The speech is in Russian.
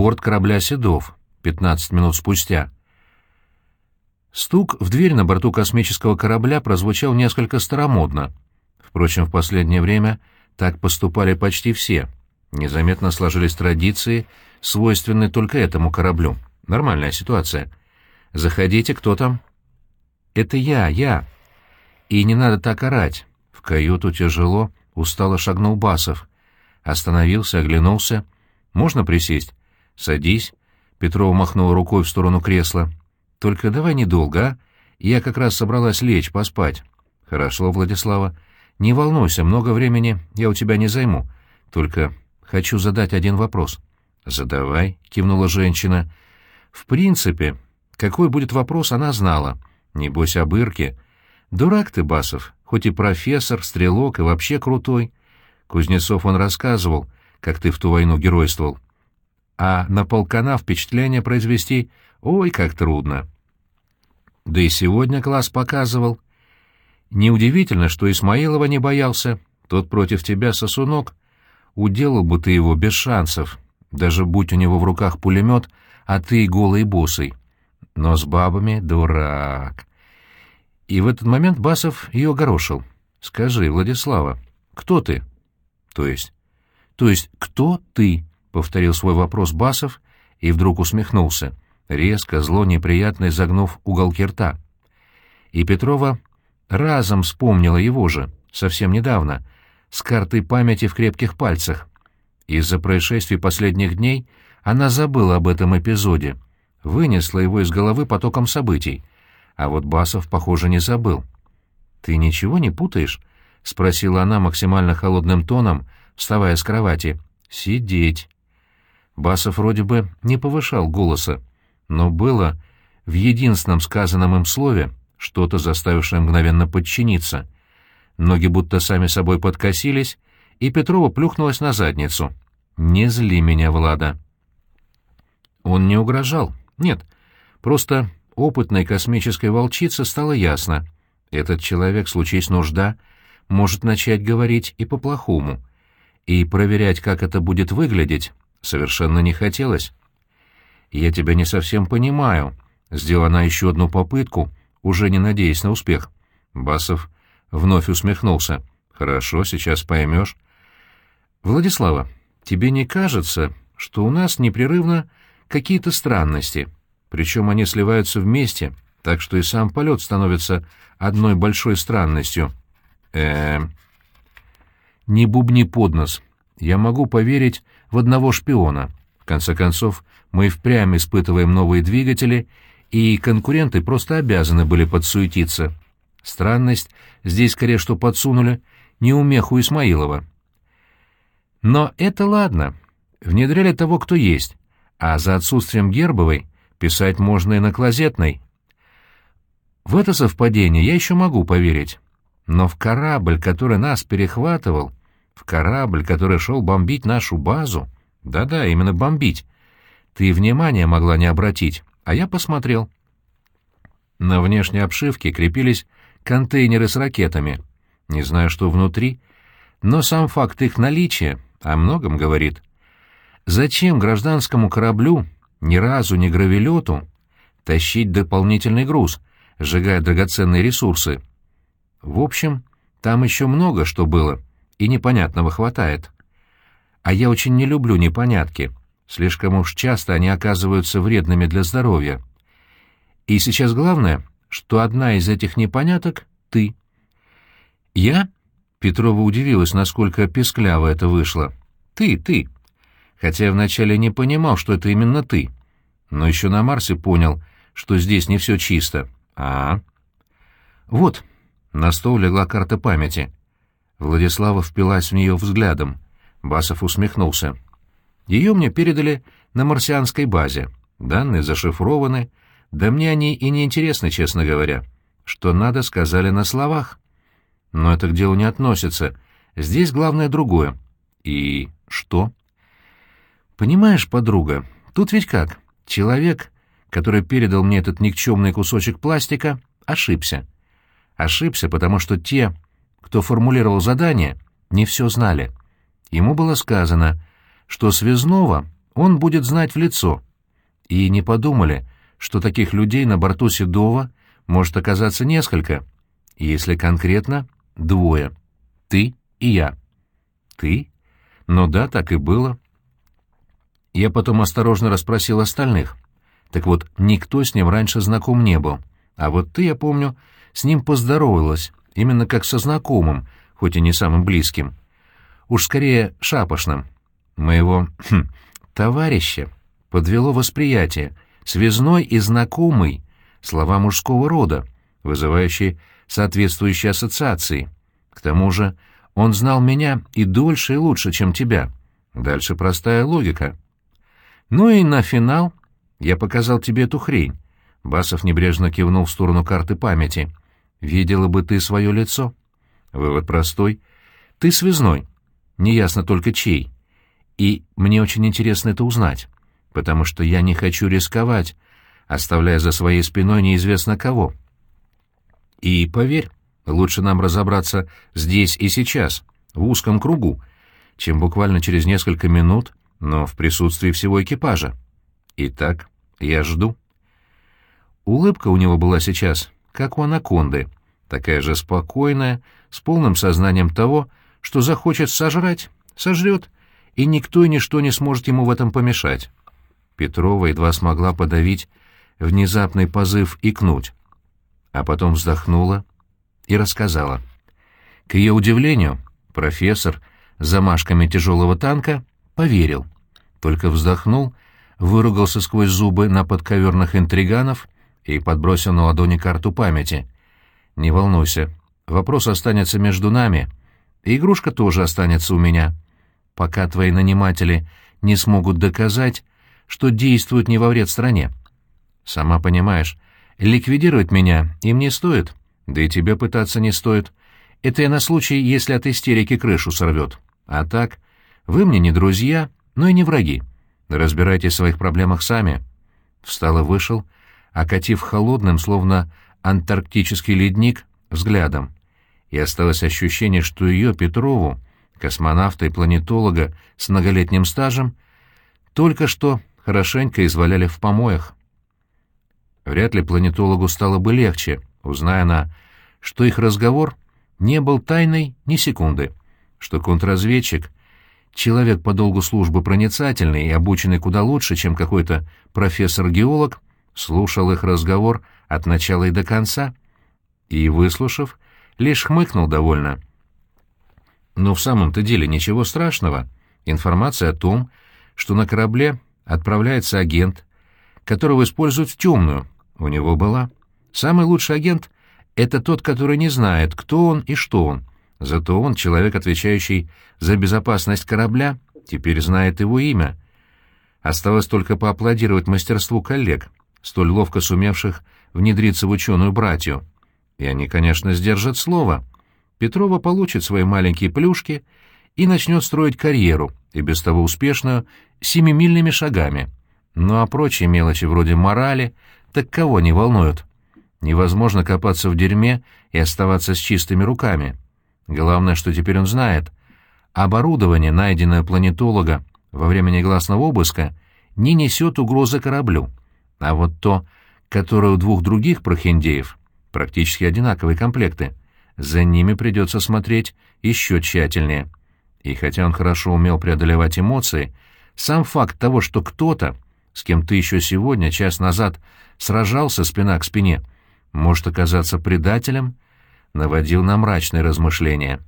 борт корабля «Седов» 15 минут спустя. Стук в дверь на борту космического корабля прозвучал несколько старомодно. Впрочем, в последнее время так поступали почти все. Незаметно сложились традиции, свойственные только этому кораблю. Нормальная ситуация. «Заходите, кто там?» «Это я, я». «И не надо так орать». В каюту тяжело, устало шагнул Басов. Остановился, оглянулся. «Можно присесть?» «Садись». Петрова махнула рукой в сторону кресла. «Только давай недолго, а? Я как раз собралась лечь, поспать». «Хорошо, Владислава. Не волнуйся, много времени я у тебя не займу. Только хочу задать один вопрос». «Задавай», — кивнула женщина. «В принципе, какой будет вопрос, она знала. Небось, об Ирке. Дурак ты, Басов, хоть и профессор, стрелок и вообще крутой. Кузнецов он рассказывал, как ты в ту войну геройствовал. А на полкана впечатление произвести, ой, как трудно. Да и сегодня класс показывал. Неудивительно, что Исмаилова не боялся. Тот против тебя сосунок. Уделал бы ты его без шансов, даже будь у него в руках пулемет, а ты голый босый. Но с бабами дурак. И в этот момент Басов ее огорошил. «Скажи, Владислава, кто ты?» «То есть?» «То есть кто ты?» — повторил свой вопрос Басов и вдруг усмехнулся, резко, зло, неприятно изогнув уголки рта. И Петрова разом вспомнила его же, совсем недавно, с картой памяти в крепких пальцах. Из-за происшествий последних дней она забыла об этом эпизоде, вынесла его из головы потоком событий, а вот Басов, похоже, не забыл. «Ты ничего не путаешь?» — спросила она максимально холодным тоном, вставая с кровати. «Сидеть». Басов вроде бы не повышал голоса, но было в единственном сказанном им слове что-то, заставившее мгновенно подчиниться. Ноги будто сами собой подкосились, и Петрова плюхнулась на задницу. «Не зли меня, Влада». Он не угрожал. Нет, просто опытной космической волчице стало ясно. Этот человек, случись нужда, может начать говорить и по-плохому. И проверять, как это будет выглядеть, совершенно не хотелось. «Я тебя не совсем понимаю», — сделала еще одну попытку, уже не надеясь на успех. Басов вновь усмехнулся. «Хорошо, сейчас поймешь». «Владислава, тебе не кажется, что у нас непрерывно какие-то странности, причем они сливаются вместе, так что и сам полет становится одной большой странностью?» э «Не бубни под нос. Я могу поверить в одного шпиона. В конце концов, мы впрямь испытываем новые двигатели, и конкуренты просто обязаны были подсуетиться. Странность здесь скорее что подсунули неумеху Исмаилова. Но это ладно. Внедряли того, кто есть. А за отсутствием Гербовой писать можно и на клозетной. В это совпадение я еще могу поверить. Но в корабль, который нас перехватывал, в корабль, который шел бомбить нашу базу, да-да, именно бомбить, ты внимания могла не обратить, а я посмотрел. На внешней обшивке крепились контейнеры с ракетами. Не знаю, что внутри, но сам факт их наличия о многом говорит. Зачем гражданскому кораблю, ни разу не гравелету, тащить дополнительный груз, сжигая драгоценные ресурсы? В общем, там еще много что было, и непонятного хватает. А я очень не люблю непонятки. Слишком уж часто они оказываются вредными для здоровья. И сейчас главное, что одна из этих непоняток — ты. Я? Петрова удивилась, насколько пескляво это вышло. Ты, ты. Хотя я вначале не понимал, что это именно ты. Но еще на Марсе понял, что здесь не все чисто. А, Вот, на стол легла карта памяти. Владислава впилась в нее взглядом. Басов усмехнулся. Ее мне передали на марсианской базе. Данные зашифрованы. Да мне они и не интересны, честно говоря. Что надо, сказали на словах. Но это к делу не относится. Здесь главное другое. И что? Понимаешь, подруга, тут ведь как? Человек, который передал мне этот никчемный кусочек пластика, ошибся. Ошибся, потому что те, кто формулировал задание, не все знали. Ему было сказано, что связного он будет знать в лицо. И не подумали, что таких людей на борту Седова может оказаться несколько, если конкретно двое. Ты и я. Ты? Ну да, так и было. Я потом осторожно расспросил остальных. Так вот, никто с ним раньше знаком не был. А вот ты, я помню, с ним поздоровалась, именно как со знакомым, хоть и не самым близким. Уж скорее шапошным. Моего хм, товарища подвело восприятие, связной и знакомый, слова мужского рода, вызывающие соответствующие ассоциации. К тому же он знал меня и дольше, и лучше, чем тебя. Дальше простая логика. Ну и на финал я показал тебе эту хрень. Басов небрежно кивнул в сторону карты памяти. Видела бы ты свое лицо. Вывод простой. Ты связной. Неясно только чей. И мне очень интересно это узнать, потому что я не хочу рисковать, оставляя за своей спиной неизвестно кого. И поверь, лучше нам разобраться здесь и сейчас, в узком кругу, чем буквально через несколько минут, но в присутствии всего экипажа. Итак, я жду. Улыбка у него была сейчас, как у анаконды, такая же спокойная, с полным сознанием того, что захочет сожрать, сожрет, и никто и ничто не сможет ему в этом помешать. Петрова едва смогла подавить внезапный позыв икнуть, а потом вздохнула и рассказала. К ее удивлению, профессор с замашками тяжелого танка поверил, только вздохнул, выругался сквозь зубы на подковерных интриганов и подбросил на ладони карту памяти. «Не волнуйся, вопрос останется между нами, и игрушка тоже останется у меня, пока твои наниматели не смогут доказать, что действуют не во вред стране. Сама понимаешь, ликвидировать меня им не стоит, да и тебе пытаться не стоит. Это я на случай, если от истерики крышу сорвет. А так, вы мне не друзья, но и не враги. Разбирайтесь в своих проблемах сами». Встал и вышел, окатив холодным, словно антарктический ледник, взглядом. И осталось ощущение, что ее, Петрову, космонавта и планетолога с многолетним стажем, только что хорошенько изваляли в помоях. Вряд ли планетологу стало бы легче, узная она, что их разговор не был тайной ни секунды, что контрразведчик, человек по долгу службы проницательный и обученный куда лучше, чем какой-то профессор-геолог, слушал их разговор от начала и до конца, и, выслушав, лишь хмыкнул довольно. Но в самом-то деле ничего страшного. Информация о том, что на корабле отправляется агент, которого используют в темную, у него была. Самый лучший агент — это тот, который не знает, кто он и что он. Зато он, человек, отвечающий за безопасность корабля, теперь знает его имя. Осталось только поаплодировать мастерству коллег, столь ловко сумевших внедриться в ученую братью. И они, конечно, сдержат слово. Петрова получит свои маленькие плюшки и начнет строить карьеру, и без того успешную, семимильными шагами. Ну а прочие мелочи вроде морали, так кого не волнуют? Невозможно копаться в дерьме и оставаться с чистыми руками. Главное, что теперь он знает. Оборудование, найденное планетолога во время негласного обыска, не несет угрозы кораблю. А вот то, которое у двух других прохиндеев, практически одинаковые комплекты, за ними придется смотреть еще тщательнее. И хотя он хорошо умел преодолевать эмоции, сам факт того, что кто-то, с кем ты еще сегодня, час назад, сражался спина к спине, может оказаться предателем, наводил на мрачные размышления.